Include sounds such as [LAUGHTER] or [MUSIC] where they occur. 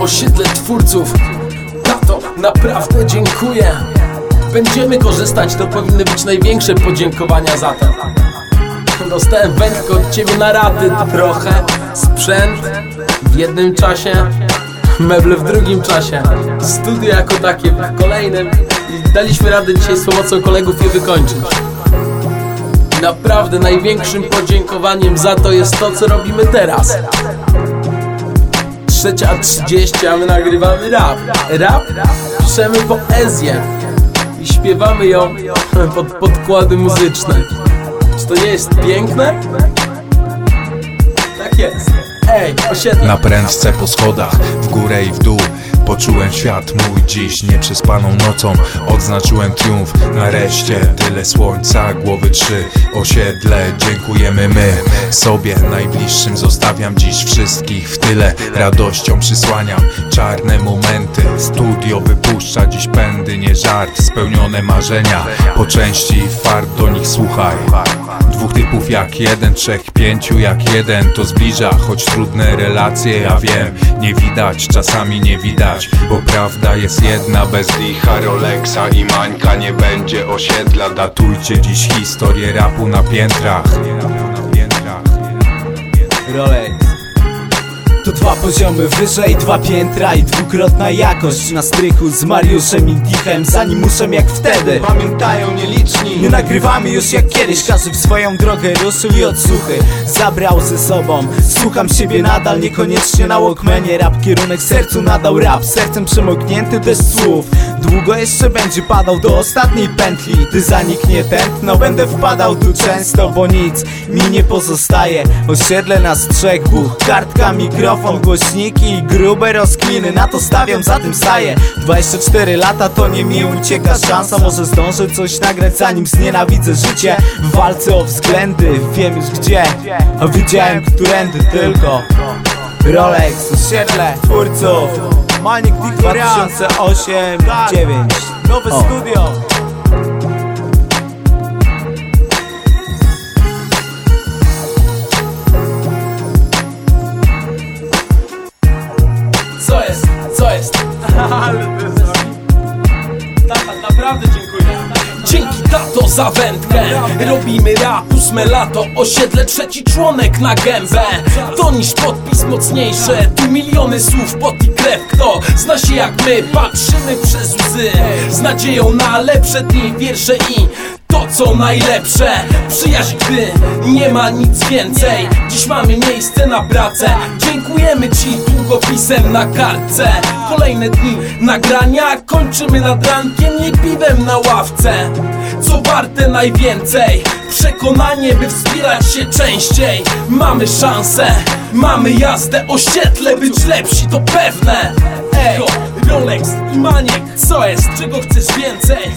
osiedle twórców. Tato, naprawdę dziękuję. Będziemy korzystać, to powinny być największe podziękowania za to. Dostałem wędkę od ciebie na raty. Trochę Sprzęt w jednym czasie Meble w drugim czasie. Studio jako takie w kolejnym I daliśmy radę dzisiaj z pomocą kolegów je wykończyć. Naprawdę największym podziękowaniem za to jest to, co robimy teraz Trzecia trzydzieści, a my nagrywamy rap. Rap? Piszemy poezję I śpiewamy ją [LAUGHS] pod podkłady muzyczne. Czy to nie jest piękne? Tak jest. Ej, osiedle Na prędce po schodach, w górę i w dół Poczułem świat mój dziś nieprzespaną nocą. Odznaczyłem triumf, nareszcie tyle słońca Głowy trzy, osiedle, dziękujemy my Sobie najbliższym. Zostawiam dziś wszystkich w tyle. Radością przysłaniam czarne momenty. Studio wypuszcza dziś pędy, nie żart. Spełnione marzenia, po części fart do nich słuchaj typów jak jeden, trzech, pięciu jak jeden To zbliża, choć trudne relacje, ja wiem Nie widać, czasami nie widać Bo prawda jest jedna, bez licha Rolexa i Mańka nie będzie osiedla. Datujcie dziś historię rapu na piętrach. Rolex. To dwa poziomy wyżej, dwa piętra i dwukrotna jakość. Na strychu z Mariuszem i Dichem, zanim muszę jak wtedy. Pamiętają nieliczni Nie nagrywamy już jak kiedyś, każdy w swoją drogę ruszył i odsłuchy Zabrał ze sobą, słucham siebie nadal, niekoniecznie na Walkmanie. Rap kierunek sercu nadał. Rap, sercem przemoknięty bez słów Długo jeszcze będzie padał do ostatniej pętli. Ty zaniknie tętno, będę wpadał tu często, bo nic mi nie pozostaje. Osiedle nas trzech, buch, kartka, mikrofon, głośniki i grube rozkminy Na to stawiam, za tym staję. 24 lata to nie mi ucieka szansa. Może zdążę coś nagrać zanim znienawidzę życie. W walce o względy, wiem już gdzie. A wiedziałem którędy tylko. Rolex, osiedle, twórców Maniek Dick 2008, 9 Nowe studio Co jest? Co jest? [LAUGHS] [LAUGHS] tato za wędkę. Robimy rap, ósme lato Osiedle trzeci członek na gębę. To niż podpis mocniejsze Tu miliony słów, pot i krew Kto zna się jak my. Patrzymy przez łzy Z nadzieją na lepsze dni Wiersze i to co najlepsze. Przyjaźń gdy nie ma nic więcej. Dziś mamy miejsce na pracę. Dziękujemy ci długopisem na kartce. Kolejne dni nagrania Kończymy nad rankiem Nie piwem na ławce. Co warte najwięcej? Przekonanie by wspierać się częściej. Mamy szansę Mamy jazdę osiedle Być lepsi to pewne. Ej, Rolex i Maniek Co jest? Czego chcesz więcej?